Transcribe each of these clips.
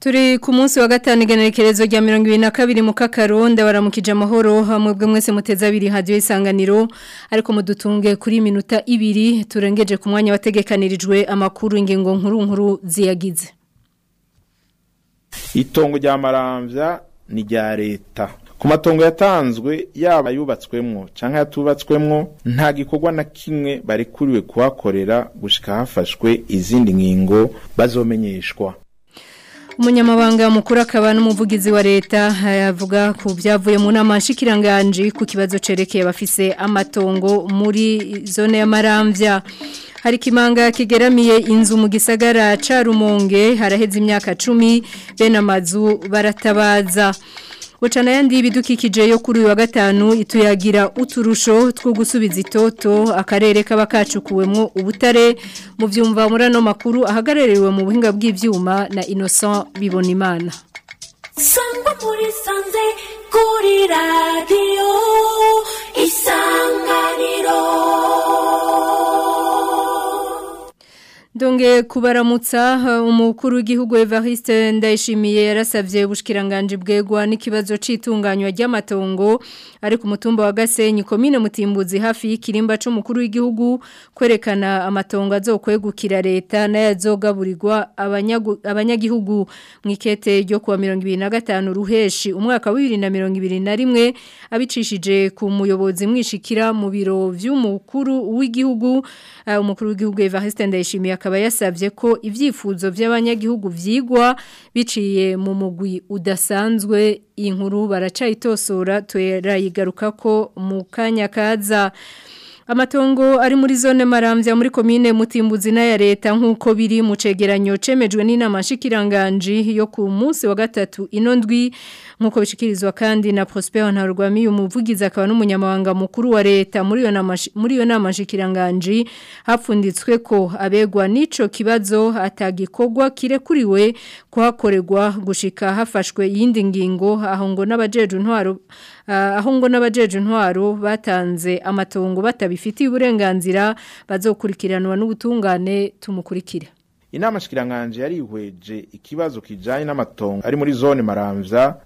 turi ku munsi wa gatanu igenekerezo rya mirongo ibiri na kabiri mu kakaronda baramukije amahoro mwebwe mwese muteze abiri hadiyo isanganiro ariko mudutunge kuri minota ibiri turengeje ku mwanya wategekanirijwe amakuru ingingo nkuru nkuru ziyagize itongo rya marambya ni rya leta ku matongo yatanzwe yaba yubatswemo cyangwa yatubatswemo nta gikorwa na kimwe barekuriwe kuhakorera gushika hafashwe izindi ngingo bazomenyeshwa umunyamabanga mukuru akaba n'umuvugizi wa leta yavuga eh, ku byavuye mu nama nshikiranganji ku kibazo cerekeye bafise amatongo muri zone ya Maramvya hari kimanga kigeramiye inzu mu gisagara ca Rumonge haraheze imyaka cumi bene amazu baratabaza wacana yandi y'ibidukikije yo kuri uyu wa gatanu ituyagira uturusho two gusubiza itoto akarere kaba kacukuwemo ubutare mu byumva muri ano makuru ahagarariwe mu buhinga bw'ibyuma na innocent bibonimana sangwa muri sanze kuri radiyo isanganiro Donge kubaramutsa uh, umukuru w'igihugu Evariste Ndayishimiye yarasavye ubushikiranganje bwegwa n'ikibazo citunganywa ry'amatongo ari ku mutumba wa Gasenyi komine mutimbuzi hafi y'ikirimba c'umukuru w'igihugu kwerekana amatongo azokwegukira leta n'ayazogaburirwa abanyagihugu mu mwikete ryo kuwa 2025 ruheshi umwaka wa 2021 abicishije ku muyobozi mwishikira mu biro vy'umukuru w'igihugu uh, umukuru w'igihugu Evariste Ndayishimiye akaba yasabye ko ibyifuzo by'abanyagihugu vyigwa biciye mu mugwi udasanzwe inkuru baracayitosora turayigaruka ko mu kanya amatongo ari muri zone marambya muri komine mutimbuzi ya leta nk'uko biri mu cegeranyo cemejwe n'inama nshikiranganji yo ku munsi wa gatatu inondwi ndwi nk'uko bishikirizwa kandi na Prosper Ntarugwamiye umuvugizi akaba n'umunyamabanga mukuru wa leta muri yo nama muri yo nama hapfunditswe ko abegwa n'ico kibazo atagikorwa kirekuriwe kwakoregwa gushika hafashwe yindi ngingo ahongo n'abajeje intwaro Ah, aho n'abajeje intwaro batanze amatongo batabifitiye uburenganzira bazokurikiranwa n'ubutungane tumukurikira inama shikiranganje iweje ikibazo kijanye n'amatongo ari muri zone Maramvya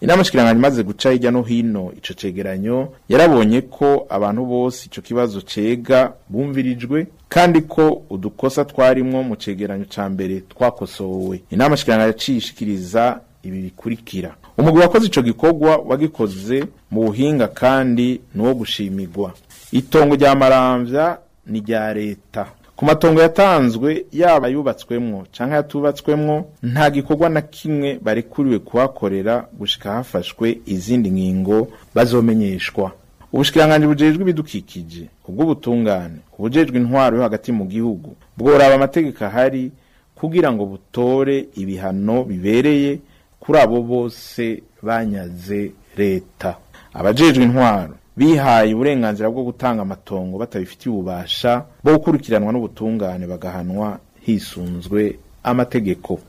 inama shikiranganji imaze guca hirya no hino ico cegeranyo yarabonye ko abantu bose ico kibazo cega bumvirijwe kandi ko udukosa twarimwo mu cegeranyo ca mbere twakosowe inama shikiranganji yacishikiriza ibi bikurikira umugwi wakoze ico gikorwa wagikoze mu buhinga kandi nuwo gushimigwa itongo rya maramvya ni rya leta ku matongo yatanzwe yaba yubatswemwo canke yatubatswemwo nta gikorwa na kimwe barekuriwe kuhakorera gushika hafashwe izindi ngingo bazomenyeshwa ubushikiranganji bujejwe ibidukikije ubw'ubutungane ubujejwe intwaro yo hagati mu gihugu bworaba amategeko ahari kugira ngo butore ibihano bibereye kuri abo bose banyaze leta abajejwe intwaro bihaye uburenganzira bwo gutanga amatongo batabifitiye ububasha bwo gukurikiranwa n'ubutungane bagahanwa hisunzwe amategeko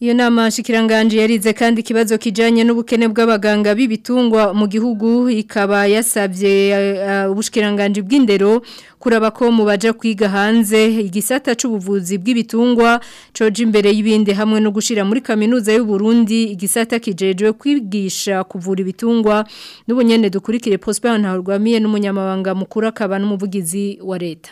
Iyo nama shikiranganje yarize kandi ikibazo kijanye n'ubukene bw'abaganga b'ibitungwa mu gihugu ikaba yasabye ubushikiranganji uh, bw'indero kuraba ko mubaje kwiga hanze igisata c'ubuvuzi bw'ibitungwa coje imbere y'ibindi hamwe no gushira muri kaminuza y'u Burundi igisata kijejwe kwigisha kuvura ibitungwa n'ubunyene dukurikire Prosper Ntahurwamiye n'umunyamabanga mukuru akaba n'umuvugizi wa leta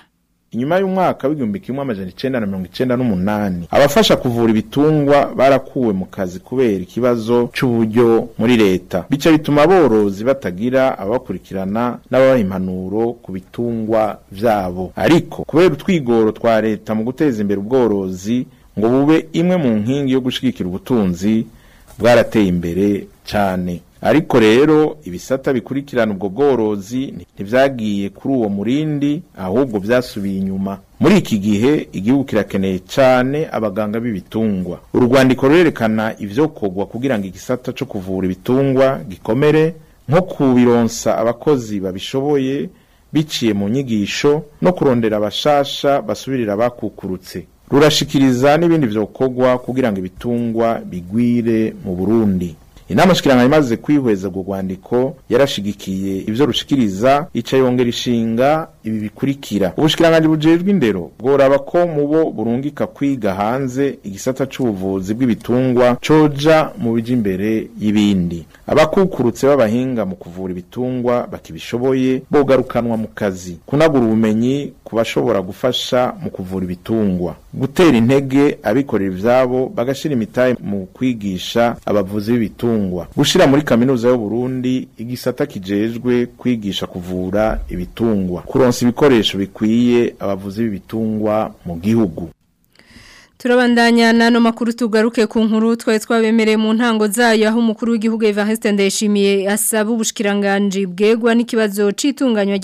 inyuma y'umwaka w'igihumbi kimwe amajana icyenda na mirongo icyenda n'umunani abafasha kuvura ibitungwa barakuwe mu kazi kubera ikibazo cy’uburyo muri leta bityo bituma aborozi batagira abakurikirana n'ababaha impanuro ku bitungwa byabo ariko kubera utwigoro twa leta mu guteza imbere ubworozi ngo bube imwe mu nkingi yo gushyigikira ubutunzi bwarateye imbere cyane. ariko rero ibisata bikurikirana ubwo bworozi ntibyagiye kuri uwo murindi ahubwo byasubiye inyuma muri iki gihe igihugu kirakeneye cyane abaganga b'ibitungwa urwandiko rurerekana ibyo kugira ngo igisata cyo kuvura ibitungwa gikomere nko kubironsa abakozi babishoboye biciye mu nyigisho no kurondera abashasha basubirira bakukurutse rurashikiriza n'ibindi byokorwa kugira ngo ibitungwa bigwire mu burundi inama imaze kwihweza ku rwandiko yarashigikiye ibyo rushikiriza icayongera ishinga ibi bikurikira ubushikiranganje bujejwe indero bworaba ko bo burungika kwiga hanze igisata c'ubuvuzi bw'ibitungwa coja mu bija imbere y'ibindi abakukurutse b'abahinga mu kuvura ibitungwa bakibishoboye bogarukanwa mu kazi kunagura ubumenyi ku bashobora gufasha mu kuvura ibitungwa gutera intege abikorera ivyabo bagashira imitahe mu kwigisha abavuzi b'ibitungwa imfungwa gushyira muri kaminuza Burundi igisata kijejwe kwigisha kuvura ibitungwa kuronsa ibikoresho bikwiye abavuzi b'ibitungwa mu gihugu turabandanya n'ano makuru tugaruke ku nkuru twari twabemereye mu ntango zayo aho umukuru w'igihugu Evariste Ndayishimiye asaba ubushikiranganje bwegwa n'ikibazo cy'itunganywa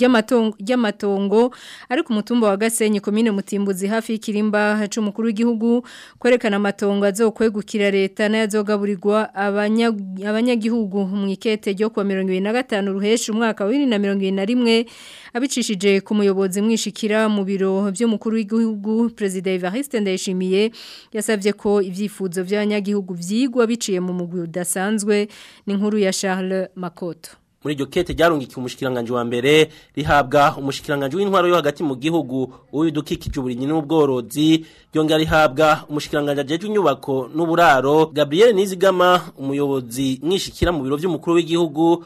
ry'amatongo ariko umutumba wa Gasenyi komine Mutimbuzi hafi y'ikirimba cy'umukuru w'igihugu kwerekana amatongo azokwegukira leta n'ayazogaburirwa abanyagihugu mu ikete ryo kuwa 2025 ruhesha umwaka wa 2021 abicishije ku muyobozi mwishikira mu biro by'umukuru w'igihugu Perezida Evariste Ndayishimiye yasabye ko ibyifuzo by'abanyagihugu byigwa biciye mu mugwi udasanzwe n'inkuru ya Charles Makoto muri iryo kete ryarungikiye umushikiranganje wa mbere rihabwa umushikiranganje w'intwaro yo hagati mu gihugu uw'ibidukikije uburinyi n'ubworozi ryongera rihabwa umushikiranganje ajejwe inyubako n'uburaro Gabriel Nizigama umuyobozi mwishikira mu biro by'umukuru w'igihugu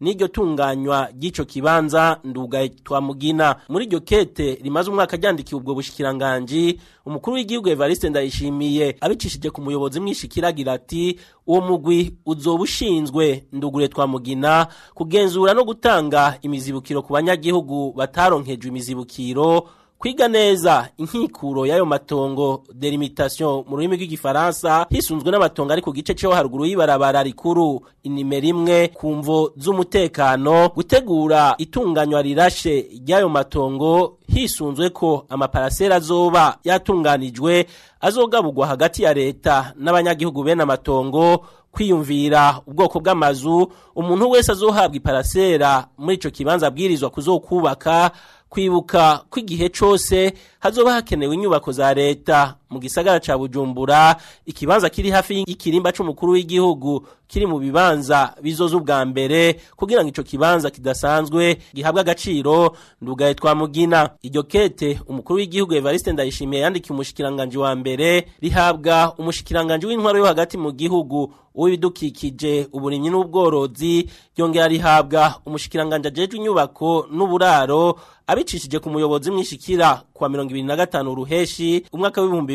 n'iryo tunganywa ry'ico kibanza ndugaye twa mugina muri iryo kete rimaze umwaka ryandikiye ubwo bushikiranganje umukuru w'igihugu Evariste Ndayishimiye abicishije ku muyobozi mwishikiragira ati uwo mugwi uzoba ushinzwe ndugure Mugina kugenzura no gutanga imizibukiro ku banyagihugu bataronkejwe imizibukiro kwiga neza inkikuro y'ayo matongo delimitation mu rurimi rw'igifaransa hisunzwe n'amatongo ari ku gice cyo haruguru y'ibarabara rikuru inimero imwe ku mvo z'umutekano gutegura itunganywa rirashe ry'ayo matongo hisunzwe ko amaparasera azoba yatunganijwe azogaburwa hagati ya leta n'abanyagihugu bene amatongo kwiyumvira ubwoko bw'amazu umuntu wese azohabwa iparasera muri icyo kibanza abwirizwa kuzokubaka kwibuka ko igihe cyose hazoba hakenewe inyubako za leta mu gisagara cya bujumbura ikibanza kiri hafi y'ikirimba cy'umukuru w'igihugu kiri mu bibanza bizoza ubwa mbere kugira ngo ico kibanza kidasanzwe gihabwa agaciro ndugaye twa Mugina iryo kete umukuru w'igihugu Evariste Ndayishimiye yandikiye umushikiranganje wa mbere rihabwa umushikiranganje w'intwaro yo hagati mu gihugu uwibidukikije uburimyi n'ubworozi ryongera rihabwa umushikiranganje ajejwe inyubako n'uburaro abicishije ku muyobozi mwishikira kwa gatanu ruheshi umwaka w'ibihumbi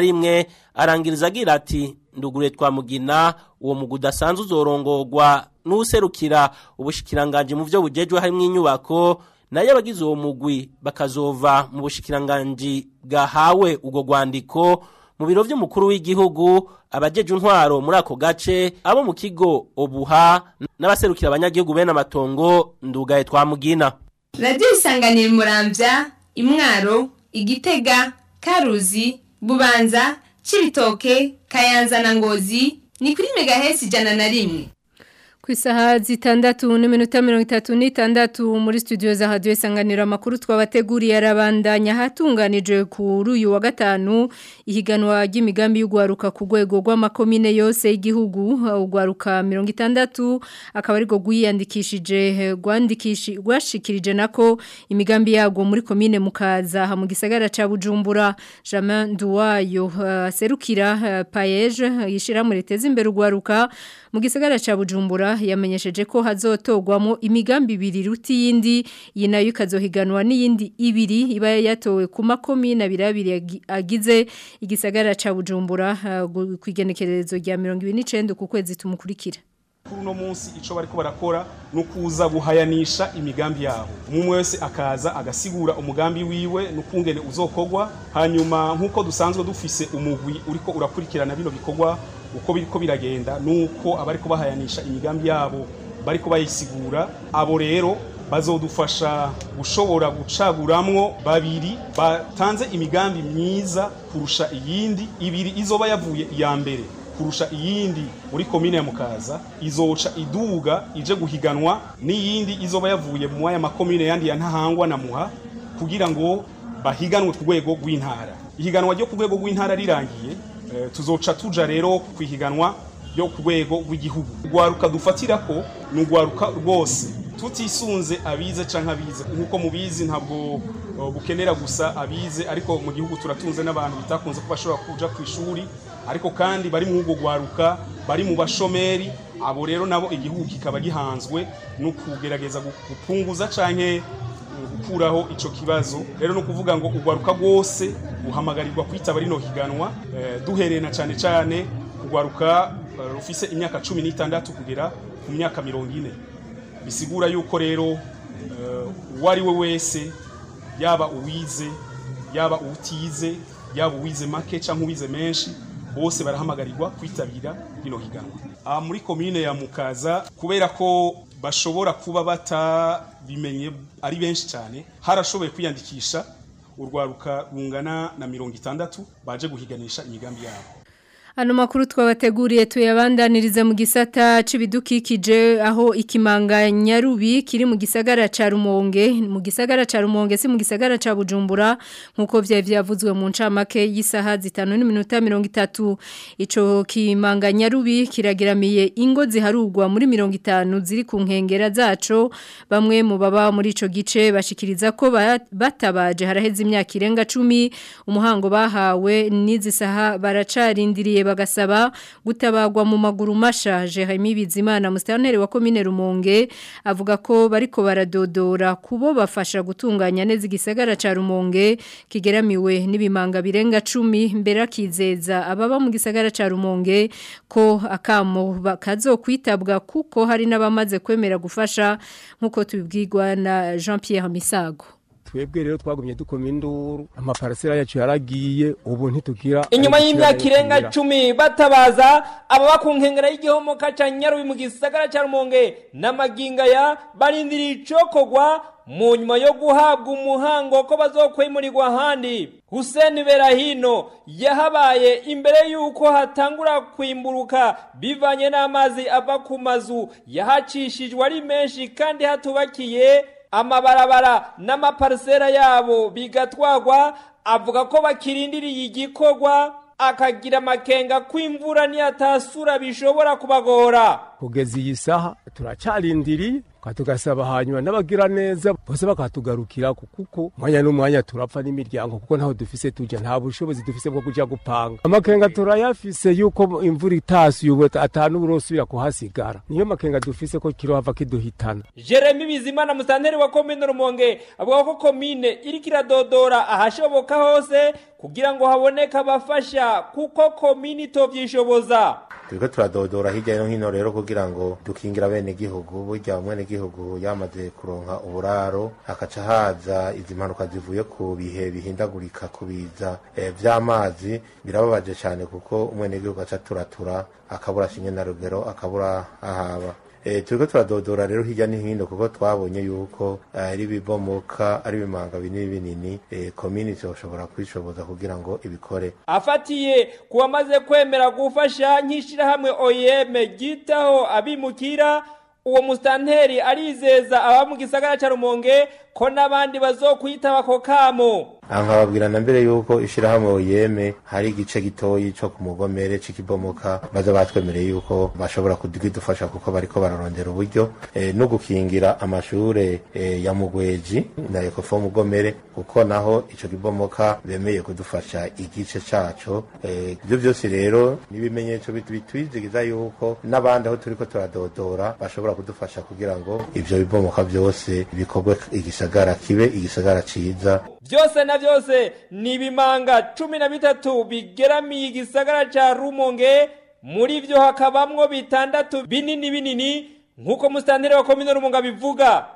rimwe. arangiriza agira ati ndugure twa mugina uwo mugu udasanzwe uzorongorwa n'userukira ubushikiranganje mu byo bugejwe harimo inyubako nayo abagize uwo mugwi bakazova mu bushikiranganje bwahawe ubwo rwandiko mu biro by'umukuru w'igihugu abageje intwaro muri ako gace abo mu kigo obuha n'abaserukira abanyagihugu bene amatongo ndugaye twamugina radiyo isanganire murambya imwaro igitega karuzi bubanza Cibitoke Kayanza na Ngozi ni kuri megahertz ijana na rimwe ku isaha zitandatu n'iminota mirongo itatu n'itandatu muri studio za hadiyo isanganiro amakuru twabateguriye arabandanya hatunganije kuri uyu wa gatanu ihiganwa ry'imigambi y'ugwaruka ku rwego rw'amakomine yose igihugu ugwaruka mirongo itandatu akaba ari rwo rwiyandikishije rwashikirije nako imigambi yarwo muri komine mukaza mu gisagara cya bujumbura jamin duwayo serukira eh, payeje yishyira mureteze imbere ugwaruka mu cha Bujumbura yamenyesheje ko hazotogwamo imigambi ibiri ruti yindi iyi nayo ikazohiganwa n'iyindi ibiri iba yatowe ku makomi na birabiri agize igisagara cha Bujumbura uh, kwigenekerezo rya 29 ku kwezi tumukurikira kuri uno munsi icyo bari barakora ni guhayanisha imigambi yabo umwe wese akaza agasigura umugambi wiwe n'ukungene uzokogwa hanyuma nk'uko dusanzwe dufise umugwi uriko urakurikirana bino bikorwa uko biriko biragenda nuko abari kubahayanisha imigambi yabo bari kubayisigura abo rero bazodufasha gushobora gucaguramwo babiri batanze imigambi myiza kurusha iyindi ibiri izoba yavuye iya mbere kurusha iyindi muri komine ya mukaza izoca iduga ije guhiganwa n'iyindi izoba yavuye mu waya makomine yandi ya ntahangwa na muha kugira ngo bahiganwe ku rwego rw'intara ihiganwa ryo ku rwego rw'intara rirangiye Eh, tuzoca tuja rero kwihiganwa ryo ku rwego rw'igihugu urwaruka dufatira ko ni urwaruka rwose tutisunze abize cyangwa abize nk'uko mubizi ntabwo bukenera gusa abize ariko mu gihugu turatunze n'abantu bitakunze ko bashobora kuja ku ishuri ariko kandi bari mu ubwo rwaruka bari mu bashomeri abo rero nabo igihugu kikaba gihanzwe no kugerageza gupunguza cyangwa gukuraho icyo kibazo rero ni ukuvuga ngo urwaruka rwose ruhamagarirwa kwitaba rino higanwa eh, duhereye na cyane cyane urwaruka eh, rufise imyaka cumi n'itandatu kugera ku myaka mirongo ine bisigura yuko rero eh, uwo ari we wese yaba uwize yaba utize yaba uwize make cyangwa uwize menshi bose barahamagarirwa kwitabira rino higanwa ah, muri komine ya mukaza kubera ko bashobora kuba batabimenye ari benshi cyane harashoboye kwiyandikisha urwaruka rungana na mirongo itandatu baje guhiganisha imigambi yabo Ano makuru twabateguriye tuyabandanirize mu gisata c'ibidukikije aho ikimanga nyarubi kiri mu gisagara ca Rumonge mu gisagara ca Rumonge si mu gisagara ca Bujumbura nkuko vya vyavuzwe mu ncamake y'isaha zitanu n'iminota 30 ico kimanga nyarubi kiragiramiye ingo ziharugwa muri 50 ziri ku nkengera zaco bamwe mu baba muri ico gice bashikiriza ko batabaje haraheze imyaka irenga 10 umuhango bahawe n'izisaha baracarindiriye bagasaba gutabagwa mu maguru masha Jeremy Bizimana musitanteri wa komine Rumonge avuga ko bariko baradodora kubo bafasha gutunganya neza igisagara ca Rumonge kigeramiwe n'ibimanga birenga 10 mbere akizeza ababa mu gisagara ca Rumonge ko akamo kazokwitabwa kuko hari n'abamaze kwemera gufasha nkuko tubibwirwa na Jean Pierre Misago twebwe rero twagumye dukoma induru amaparasera yacu yaragiye ubu ntitugira inyuma y'imyaka irenga icumi batabaza ababa ku nkengero y'igihombo ca nyarubi mu gisagara ca rumonge n'amagingaya barindiriye icokogwa mu nyuma yo guhabwa umuhango ko bazokwemurirwa ahandi Hussein berahino yahabaye imbere y'uko hatangura kwimburuka bivanye n'amazi ava ku mazu yahacishijwe ari menshi kandi hatubakiye amabarabara n'amaparisera yabo bigatwagwa avuga ko bakirindiriye igikogwa akagira amakenga ko imvura niyatasura bishobora kubagora kugeza iyi saha turacyarindiriye tugasabahanywa n'abagira neza bose bakatugarukira kuko umwanya n'umwanya turapfa n'imiryango kuko ntaho dufise tujya nta bushobozi dufise bwo kujya gupanga amakenga turayafise yuko imvura itasuye atanu burosubira kuhasigara niyo makenga dufise ko kiro hava kiduhitana Jeremy Bizimana musanteri wa komine Rumonge avuga ko komine iri kiradodora ahashoboka hose kugira ngo haboneke abafasha kuko komine itovyishoboza turiko turadodora hirya no hino rero kugira ngo dukingira bene gihugu burya umwene bw'igihugu yamaze kuronka uburaro hakaca haza izi mpanuka zivuye ku bihe bihindagurika kubiza eh, by’amazi birababaje cyane kuko umwenegihugu aca turatura akabura kimwe na rugero akabura ahaba eh, turiko turadodora rero hirya no hino kuko twabonye yuko eh, ari ibibomoka ari ibimanga binini binini komini zoshobora kwishoboza kugira ngo ibikore afatiye ku bamaze kwemera gufasha nk'ishirahamwe oyeme gitaho abimukira uwo musitanteri arizeza aba mu cya rumonge ko n'abandi bazokwitaba ako kamo aha na mbere yuko ishyirahamwe yeme hari igice gitoyi cyo ku mugomere c'ikibomoka baza batwemereye yuko bashobora kudufasha kuko bariko bararondera uburyo eh, no gukingira amashuri eh, ya mugweji na ekofo mugomere kuko naho icyo kibomoka bemeye kudufasha igice caco eh, ibyo byose rero n'ibimenyetso bitwizigiza yuko n'abandi aho turiko turadodora bashobora kudufasha kugira ngo ibyo bibomoka byose bikorwe igisagara kibe igisagara cyiza. byose na byose ni ibimanga cumi na bitatu bigeramiye igisagara cya rumonge muri byo hakabamwo bitandatu binini binini nk'uko musitanteri wa komino Rumonga bivuga.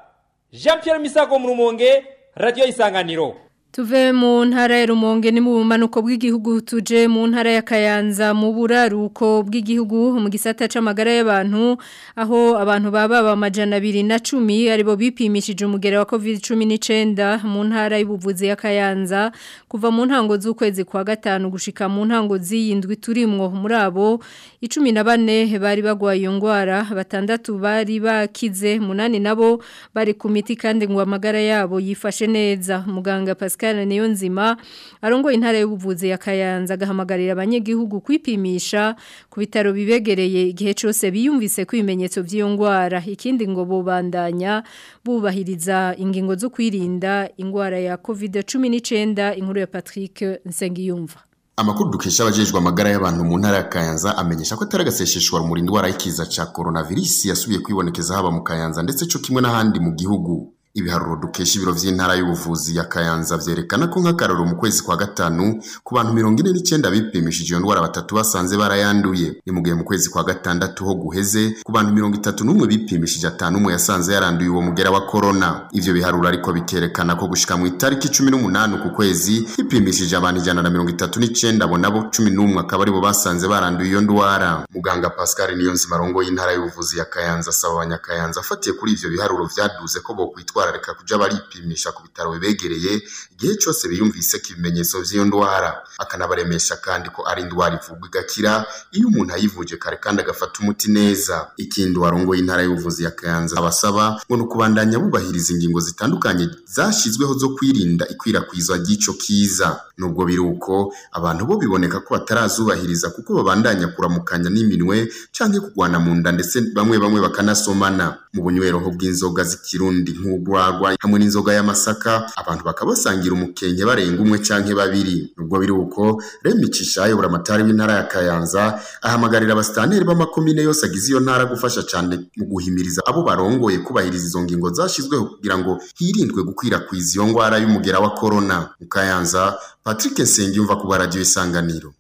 jean Pierre misago mu rumonge radiyo isanganiro tuve mu ntara ya rumonge ni mu bumanuko bw'igihugu tuje mu ntara ya kayanza mu buraruko bw'igihugu mu gisata c'amagara y'abantu aho abantu baba amajana abiri na cumi aribo bipimishije umugera wa covid cumi n'icyenda mu ntara y'ubuvuzi ya kayanza kuva mu ntango z'ukwezi kwa gatanu gushika mu ntango z'iyindwi turimwo muri abo icumi na bane bari bagwaye ndwara batandatu bari bakize munani nabo bari ku miti kandi ngo amagara yabo yifashe neza muganga pascal Michael Niyonzima arongoye intara y'ubuvuzi ya Kayanza agahamagarira abanyegihugu kwipimisha ku bitaro bibegereye igihe cyose biyumvise ko ibimenyetso by'iyo ngwara ikindi ngo bubandanya bubahiriza ingingo zo kwirinda ingwara ya COVID-19 inkuru ya Patrick Nsengiyumva amakuru dukesha abajejwe amagara y'abantu mu ntara ya Kayanza amenyesha ko ataragasesheshwa mu rindwara y'ikiza ca coronavirus yasubiye kwibonekeza haba mu Kayanza ndetse cyo kimwe n'ahandi mu gihugu ibiharuro dukesha ibiro by'intara y'ubuvuzi ya kayanza byerekana ko nk'akararo mu kwezi kwa gatanu ku bantu mirongo ine n'icyenda bipimishije iyo ndwara batatu basanze barayanduye ni mu gihe mu kwezi kwa gatandatu ho guheze ku bantu mirongo itatu n'umwe bipimishije atanu umwe yasanze yaranduye uwo mugera wa korona ibyo biharuro ariko bikerekana ko gushyika mu itariki cumi n'umunani ku kwezi hipimishije abantu ijana na mirongo itatu n'icyenda abo nabo cumi n'umwe akaba aribo basanze baranduye iyo ndwara muganga pascal marongo y'intara y'ubuvuzi ya kayanza asaba abanyakayanza afatiye kuri ibyo biharuro byaduze ko bokwitwa kwitwararika kujya baripimisha ku bitaro bibegereye igihe cyose biyumvise ko ibimenyetso by'iyo ndwara akanabaremesha kandi ko ari indwara ivurwa igakira iyo umuntu ayivuje kare kandi agafata umuti neza ikindi warongoye intara y'ubuvuzi ya Kayanza abasaba ngo ni ukubandanya bubahiriza ingingo zitandukanye zashyizweho zo kwirinda ikwirakwizwa ry'icyo kiza Nubwo biruko abantu bo biboneka ko batarazubahiriza kuko babandanya kuramukanya n'iminwe canke kugwana mu nda ndetse bamwe bamwe bakanasomana. Mu bunyweroho bw'inzoga z'ikirundi nk'urwagwa hamwe n'inzoga y'amasaka, abantu bakaba basangira umukenke barenga umwe canke babiri. Nubwo biruko uko, Remy Cishayo buramatari w'intara ya Kayanza ahamagarira abasitaneri b'amakomine yose agize iyo ntara gufasha cane mu guhimiriza abo barongoye kubahiriza izo ngingo zashizweho kugira ngo hirindwe gukwirakwiza iyo ngwara y'umugera wa corona. Mu Kayanza patrick Sengiyumva ku ba radiyo isanganiro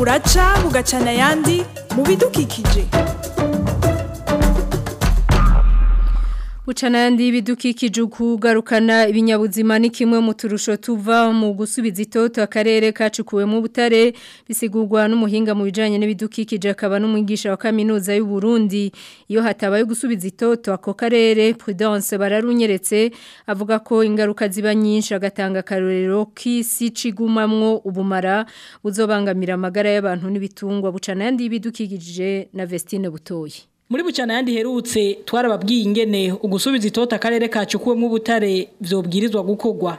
uraca mugacana ayandi mu bidukikije Ucanandi ibidukikije ukugarukana ibinyabuzima ni kimwe mu turusho tuva mu gusubiza itoto akarere mu butare bisigurwa n'umuhinga mu bijyanye n'ibidukikije akaba n'umwigisha wa kaminuza y'u Burundi iyo hatabaye gusubiza itoto ako karere Prudence bararunyeretse avuga ko ingaruka ziba nyinshi agatanga akarorero k'isi cigumamwo ubumara buzobangamira amagara y'abantu n'ibitungwa Bucanandi ibidukikije na Vestine Butoyi muri bucana yandi herutse twarababwiye ingene ugusubiza itota akarere kacukuwemo ubutare vyobwirizwa gukorwa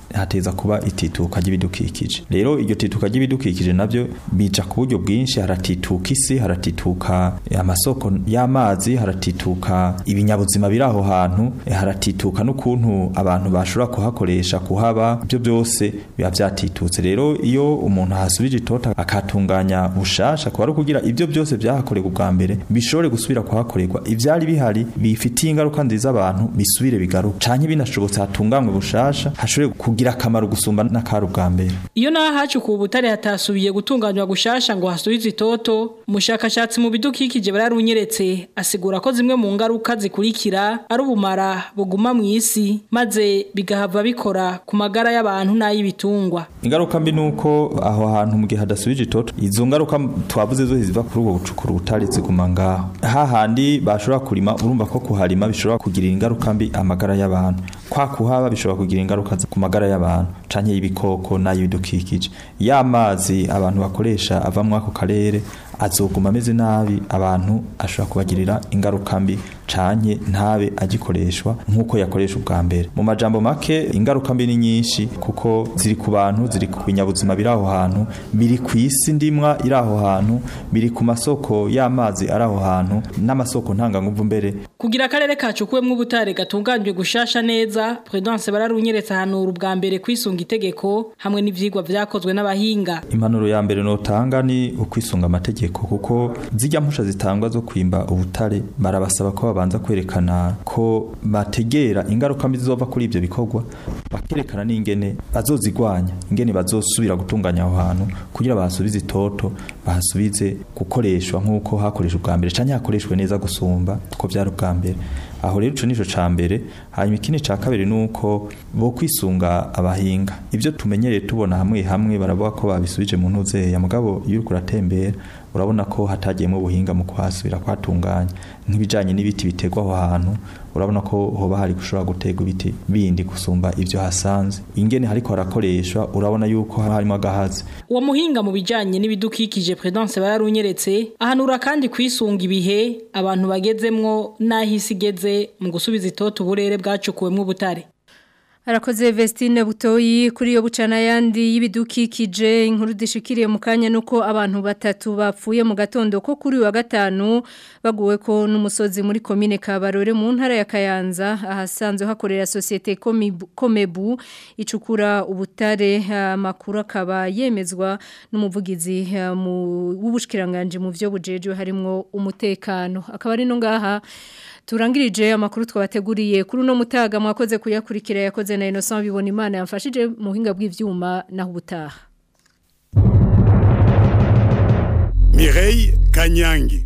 hateza kuba itituka ry'ibidukikije rero iryo tituka ry'ibidukikije nabyo bica ku buryo bwinshi haratituka isi haratituka amasoko y'amazi haratituka ibinyabuzima biri aho hantu haratituka n'ukuntu abantu bashobora kuhakoresha kuhaba ibyo byose biba byatitutse rero iyo umuntu ahasubije itota akatunganya bushasha kuba ari ukugira ibyo byose byahakorerwa ubwa mbere bishobore gusubira kuhakorerwa ibyari bihari bifitiye ingaruka nziza abantu bisubire bigaruka cyane binashobotse hatunganywe bushasha hashobore akamaro gusumba n'akari ubwa mbere iyo naho hacukuwe ubutare hatasubiye gutunganywa gushasha ngo hasubize itoto umushakashatsi mu bidukikije bararunyeretse asigura ko zimwe mu ngaruka zikurikira ari ubumara buguma mu isi maze bigahava bikora ku magara y'abantu n'ay'ibitungwa ingaruka mbi uko aho hantu mu gihe hadasubije itoto izo ngaruka twavuze zo ziva kuri ubwo bucukuru butaretse guma ngaho hahandi bashobora kurima urumva ko kuharima bishobora kugira ingaruka mbi amagara y'abantu kwa kuhaba bishobora kugira ingaruka ku magara amagara y'abantu canke y'ibikoko n'ay'ibidukikije ya mazi abantu bakoresha ava muri ako karere azoguma ameze nabi abantu ashobora kubagirira ingaruka mbi canke ntabe agikoreshwa nk'uko yakoresha ubwa mbere mu majambo make ingaruka mbi ni nyinshi kuko ziri ku bantu ziri ku binyabuzima biri aho hantu biri ku isi ndimwa iri aho hantu biri ku masoko y'amazi ari aho hantu n'amasoko ntanganguvu mbere kugira akarere kacu kacukuwemwo ubutare gatunganjwe gushasha neza Prudence bararunyeretse ahanura ubwa mbere kwisunga itegeko hamwe n'ivyigwa vyakozwe n'abahinga impanuro ya mbere notanga ni ukwisunga amategeko kuko zijya mpusha zitangwa zo kwimba ubutare barabasaba ko babanza kwerekana ko bategera ingaruka mbi zizova kuri ibyo bikorwa bakerekana n'ingene bazozigwanya ingene bazosubira gutunganya aho hantu kugira bahasubize itoto bahasubize gukoreshwa nk'uko hakoreshwa ubwa mbere cyangwa hakoreshwe neza gusumba uko byari ubwa mbere aho rero ico nico ca mbere hanyuma ikindi cya kabiri uko bo kwisunga abahinga ibyo tumenyereye tubona hamwe hamwe baravuga ko babisubije mu ntuze ya mugabo iyo uratembera urabona ko hatagiyemo ubuhinga mu kuhasubira kwatunganya nk'ibijyanye n'ibiti biterwa aho hantu urabona ko hoba hari gushobora guterwa ibiti bindi gusumba ibyo hasanze ingene hariko harakoresha urabona yuko harimo agahazi uwo muhinga mu bijyanye n'ibidukikije Prudence bararunyeretse ahanura kandi kwisunga ibihe abantu bagezemwo n'aho isi igeze mu gusubiza itoto uburere bwacukuwemo ubutare Harakoze Vestine Butoyi kuri yo bucana yandi y'ibidukikije inkuru dishikiriye mu kanya nuko abantu batatu bapfuye mu gatondo ko kuri wa gatanu baguwe ko n'umusozi muri commune Kabarore mu ntara ya Kayanza ahasanzwe hakorera societe Komebu icukura ubutare makuru akaba yemezwa n'umuvugizi eh, mu ubushikiranganje mu byo bujejwe harimo umutekano akaba ari no ngaha turangirije amakuru twabateguriye kuri uno mutaga mwakoze kuyakurikira yakoze na Innocent bibona imana yamfashije mu hinga bw'ivyuma naho ubutaha Mireille Kanyangi